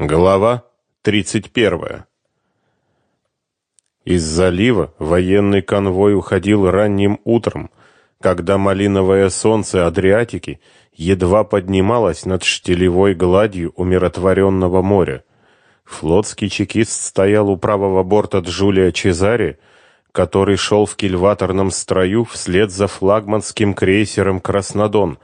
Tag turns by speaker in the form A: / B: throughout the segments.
A: Глава 31. Из залива военный конвой уходил ранним утром, когда малиновое солнце Адриатики едва поднималось над штилевой гладью умиротворенного моря. Флотский чекист стоял у правого борта Джулия Чезари, который шел в кильваторном строю вслед за флагманским крейсером «Краснодон»,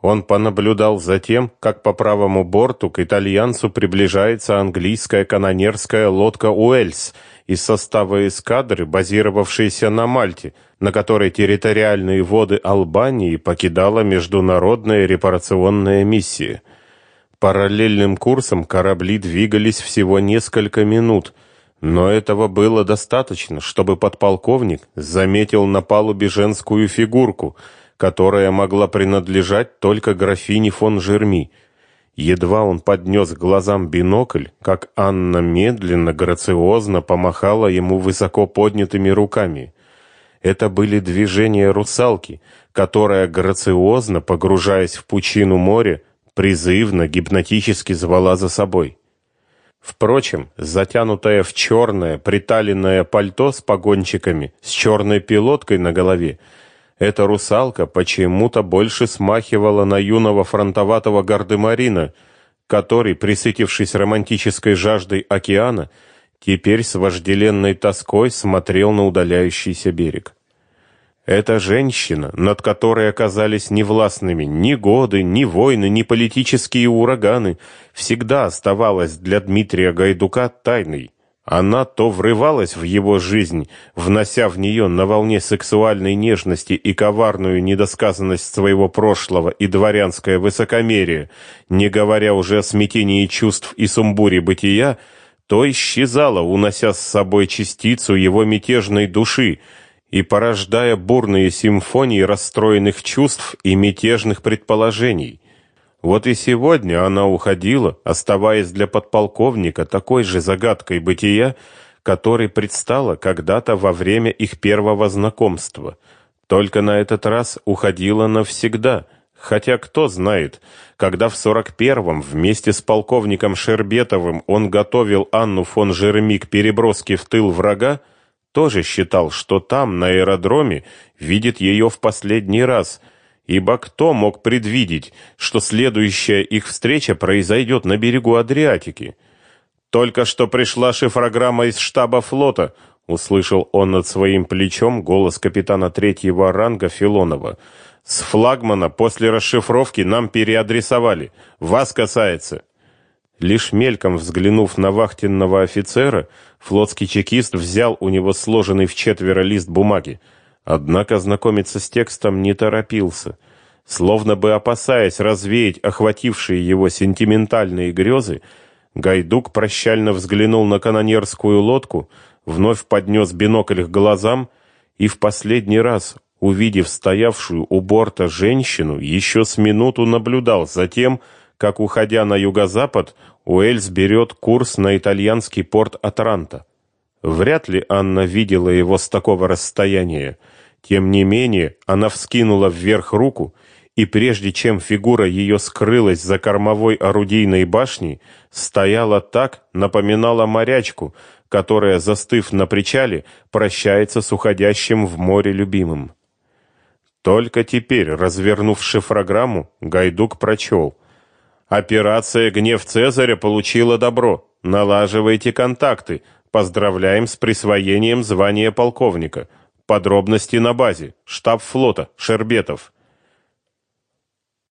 A: он понаблюдал за тем, как по правому борту к итальянцу приближается английская канонерская лодка «Уэльс» из состава эскадры, базировавшейся на Мальте, на которой территориальные воды Албании покидала международная репарационная миссия. Параллельным курсом корабли двигались всего несколько минут, но этого было достаточно, чтобы подполковник заметил на палубе женскую фигурку – которая могла принадлежать только графине фон Жерми. Едва он поднес к глазам бинокль, как Анна медленно, грациозно помахала ему высоко поднятыми руками. Это были движения русалки, которая грациозно, погружаясь в пучину моря, призывно, гипнотически звала за собой. Впрочем, затянутое в черное приталенное пальто с погончиками, с черной пилоткой на голове, эта русалка почему-то больше смахивала на юного фронтоватого гардемарина, который, присытившись романтической жаждой океана, теперь с вожделенной тоской смотрел на удаляющийся берег. Эта женщина, над которой оказались невластными ни годы, ни войны, ни политические ураганы, всегда оставалась для Дмитрия Гайдука тайной. Она то врывалась в его жизнь, внося в нее на волне сексуальной нежности и коварную недосказанность своего прошлого и дворянское высокомерие, не говоря уже о смятении чувств и сумбуре бытия, то исчезала, унося с собой частицу его мятежной души и порождая бурные симфонии расстроенных чувств и мятежных предположений. Вот и сегодня она уходила, оставаясь для подполковника такой же загадкой бытия, которой предстала когда-то во время их первого знакомства. Только на этот раз уходила навсегда. Хотя кто знает, когда в 41-м вместе с полковником Шербетовым он готовил Анну фон Жереми к переброске в тыл врага, тоже считал, что там, на аэродроме, видит ее в последний раз – ибо кто мог предвидеть, что следующая их встреча произойдет на берегу Адриатики? Только что пришла шифрограмма из штаба флота, услышал он над своим плечом голос капитана третьего ранга Филонова. С флагмана после расшифровки нам переадресовали. Вас касается. Лишь мельком взглянув на вахтенного офицера, флотский чекист взял у него сложенный в четверо лист бумаги. Однако знакомиться с текстом не торопился. Словно бы опасаясь развеять охватившие его сентиментальные грезы, Гайдук прощально взглянул на канонерскую лодку, вновь поднес бинокль к глазам и в последний раз, увидев стоявшую у борта женщину, еще с минуту наблюдал за тем, как, уходя на юго-запад, Уэльс берет курс на итальянский порт Атранта. Вряд ли Анна видела его с такого расстояния. Тем не менее, она вскинула вверх руку, и прежде чем фигура ее скрылась за кормовой орудийной башней, стояла так, напоминала морячку, которая, застыв на причале, прощается с уходящим в море любимым. Только теперь, развернув шифрограмму, Гайдук прочел. «Операция «Гнев Цезаря» получила добро. Налаживайте контакты. Поздравляем с присвоением звания полковника. Подробности на базе. Штаб флота. Шербетов.